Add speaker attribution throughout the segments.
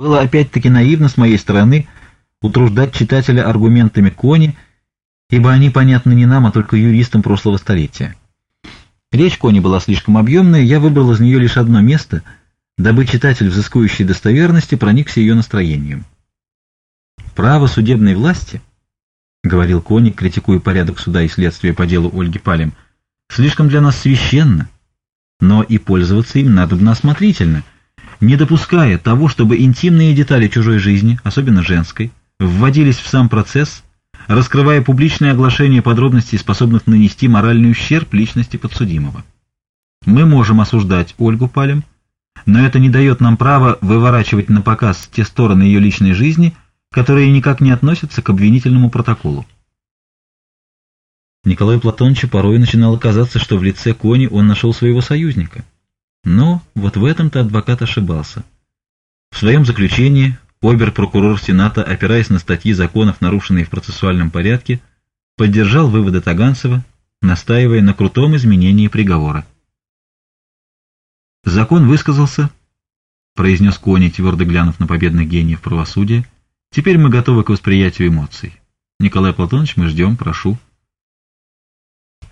Speaker 1: Было опять-таки наивно с моей стороны утруждать читателя аргументами Кони, ибо они понятны не нам, а только юристам прошлого столетия. Речь Кони была слишком объемная, я выбрал из нее лишь одно место, дабы читатель, взыскующий достоверности, проникся ее настроением. «Право судебной власти», — говорил Кони, критикуя порядок суда и следствия по делу Ольги Палем, — «слишком для нас священно, но и пользоваться им надо бы осмотрительно, не допуская того, чтобы интимные детали чужой жизни, особенно женской, вводились в сам процесс, раскрывая публичное оглашение подробностей, способных нанести моральный ущерб личности подсудимого. Мы можем осуждать Ольгу Палем, но это не дает нам права выворачивать на показ те стороны ее личной жизни, которые никак не относятся к обвинительному протоколу. Николаю Платоновичу порой начинало казаться, что в лице Кони он нашел своего союзника. Но вот в этом-то адвокат ошибался. В своем заключении обер-прокурор Сената, опираясь на статьи законов, нарушенные в процессуальном порядке, поддержал выводы Таганцева, настаивая на крутом изменении приговора. «Закон высказался», — произнес Кони, твердо глянув на победных гениев правосудия, «теперь мы готовы к восприятию эмоций. Николай Платонович, мы ждем, прошу».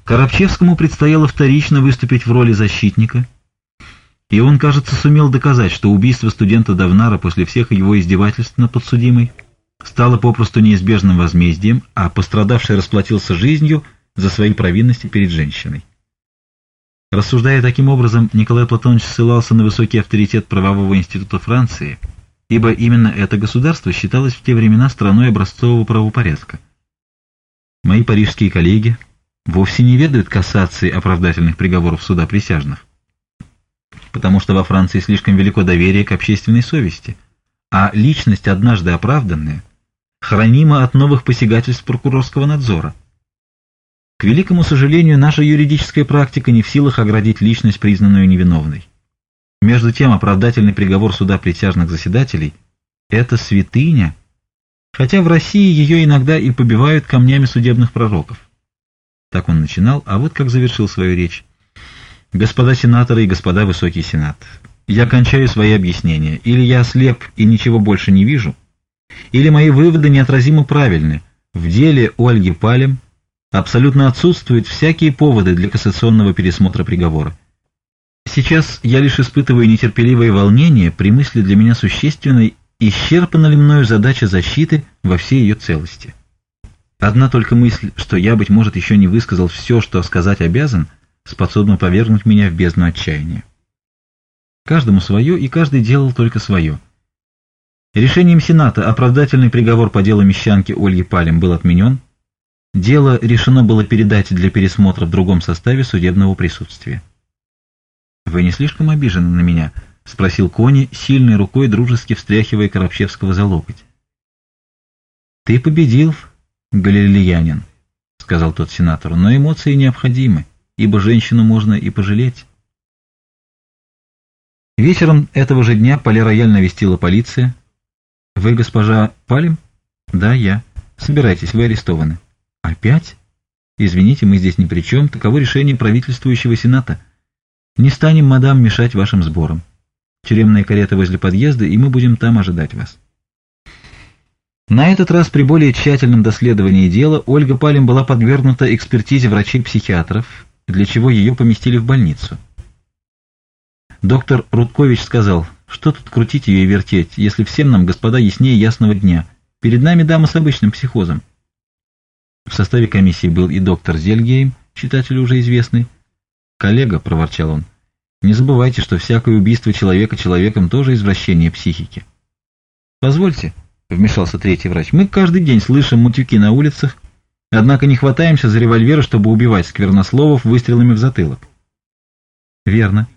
Speaker 1: Коробчевскому предстояло вторично выступить в роли защитника — и он, кажется, сумел доказать, что убийство студента Давнара после всех его издевательств над подсудимой стало попросту неизбежным возмездием, а пострадавший расплатился жизнью за свои провинности перед женщиной. Рассуждая таким образом, Николай Платонович ссылался на высокий авторитет правового института Франции, ибо именно это государство считалось в те времена страной образцового правопорядка. Мои парижские коллеги вовсе не ведают касации оправдательных приговоров суда присяжных потому что во Франции слишком велико доверие к общественной совести, а личность, однажды оправданная, хранима от новых посягательств прокурорского надзора. К великому сожалению, наша юридическая практика не в силах оградить личность, признанную невиновной. Между тем, оправдательный приговор суда притяжных заседателей – это святыня, хотя в России ее иногда и побивают камнями судебных пророков. Так он начинал, а вот как завершил свою речь. Господа сенаторы и господа высокий сенат, я кончаю свои объяснения. Или я слеп и ничего больше не вижу, или мои выводы неотразимо правильны. В деле Ольги Палем абсолютно отсутствуют всякие поводы для кассационного пересмотра приговора. Сейчас я лишь испытываю нетерпеливое волнение при мысли для меня существенной, исчерпана ли мною задача защиты во всей ее целости. Одна только мысль, что я, быть может, еще не высказал все, что сказать обязан – способно повергнуть меня в бездну отчаяния. Каждому свое, и каждый делал только свое. Решением Сената оправдательный приговор по делу мещанки Ольги Палем был отменен. Дело решено было передать для пересмотра в другом составе судебного присутствия. «Вы не слишком обижены на меня?» — спросил Кони, сильной рукой дружески встряхивая Коробчевского за локоть. «Ты победил, галилеянин», — сказал тот сенатору, — «но эмоции необходимы ибо женщину можно и пожалеть. Вечером этого же дня поле-рояль навестила полиция. «Вы, госпожа, палим?» «Да, я. Собирайтесь, вы арестованы». «Опять?» «Извините, мы здесь ни при чем. Таково решение правительствующего Сената. Не станем, мадам, мешать вашим сборам. Тюремная карета возле подъезда, и мы будем там ожидать вас». На этот раз при более тщательном доследовании дела Ольга Палим была подвергнута экспертизе врачей-психиатров, для чего ее поместили в больницу. Доктор Рудкович сказал, что тут крутить ее и вертеть, если всем нам, господа, яснее ясного дня. Перед нами дама с обычным психозом. В составе комиссии был и доктор Зельгейм, читателю уже известный. «Коллега», — проворчал он, — «не забывайте, что всякое убийство человека человеком тоже извращение психики». «Позвольте», — вмешался третий врач, — «мы каждый день слышим мутюки на улицах, Однако не хватаемся за револьверы, чтобы убивать сквернословов выстрелами в затылок. Верно.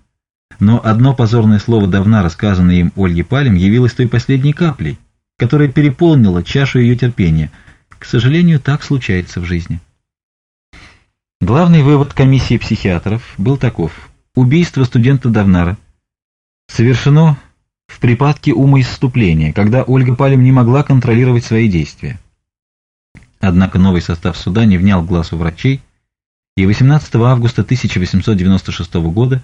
Speaker 1: Но одно позорное слово, давно рассказанное им Ольге Палем, явилось той последней каплей, которая переполнила чашу ее терпения. К сожалению, так случается в жизни. Главный вывод комиссии психиатров был таков. Убийство студента Давнара совершено в припадке умоисступления, когда Ольга Палем не могла контролировать свои действия. Однако новый состав суда не внял глазу врачей, и 18 августа 1896 года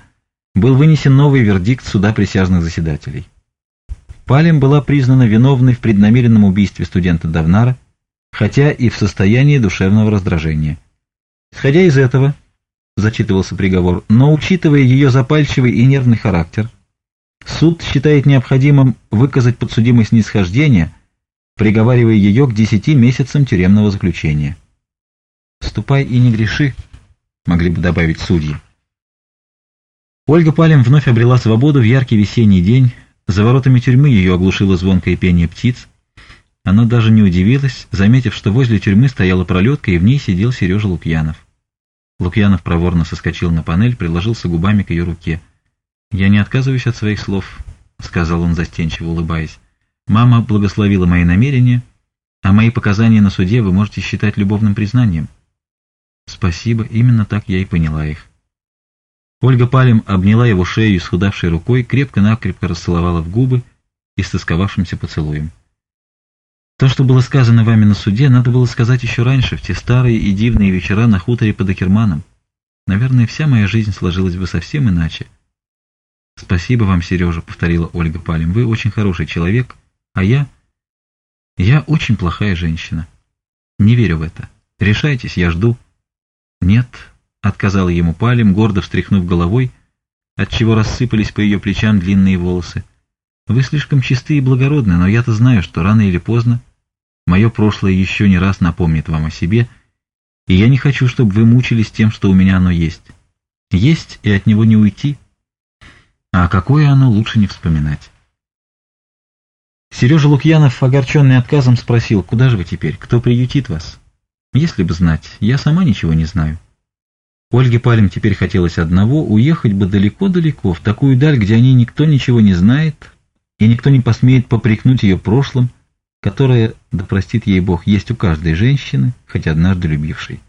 Speaker 1: был вынесен новый вердикт суда присяжных заседателей. Палем была признана виновной в преднамеренном убийстве студента Давнара, хотя и в состоянии душевного раздражения. Исходя из этого, зачитывался приговор, но учитывая ее запальчивый и нервный характер, суд считает необходимым выказать подсудимой снисхождение – приговаривая ее к десяти месяцам тюремного заключения. «Ступай и не греши», — могли бы добавить судьи. Ольга Палем вновь обрела свободу в яркий весенний день, за воротами тюрьмы ее оглушило звонкое пение птиц. Она даже не удивилась, заметив, что возле тюрьмы стояла пролетка, и в ней сидел Сережа Лукьянов. Лукьянов проворно соскочил на панель, приложился губами к ее руке. «Я не отказываюсь от своих слов», — сказал он, застенчиво улыбаясь. Мама благословила мои намерения, а мои показания на суде вы можете считать любовным признанием. Спасибо, именно так я и поняла их. Ольга Палем обняла его шею схудавшей рукой, крепко-накрепко расцеловала в губы и с тосковавшимся поцелуем. То, что было сказано вами на суде, надо было сказать еще раньше, в те старые и дивные вечера на хуторе под Акерманом. Наверное, вся моя жизнь сложилась бы совсем иначе. «Спасибо вам, Сережа», — повторила Ольга Палем. «Вы очень хороший человек» А я... Я очень плохая женщина. Не верю в это. Решайтесь, я жду. Нет, — отказала ему Палим, гордо встряхнув головой, отчего рассыпались по ее плечам длинные волосы. Вы слишком чисты и благородны, но я-то знаю, что рано или поздно мое прошлое еще не раз напомнит вам о себе, и я не хочу, чтобы вы мучились тем, что у меня оно есть. Есть, и от него не уйти. А какое оно, лучше не вспоминать. Сережа Лукьянов, огорченный отказом, спросил, «Куда же вы теперь? Кто приютит вас?» «Если бы знать, я сама ничего не знаю». Ольге Палем теперь хотелось одного — уехать бы далеко-далеко, в такую даль, где о ней никто ничего не знает, и никто не посмеет попрекнуть ее прошлым, которое, да простит ей Бог, есть у каждой женщины, хоть однажды любившей.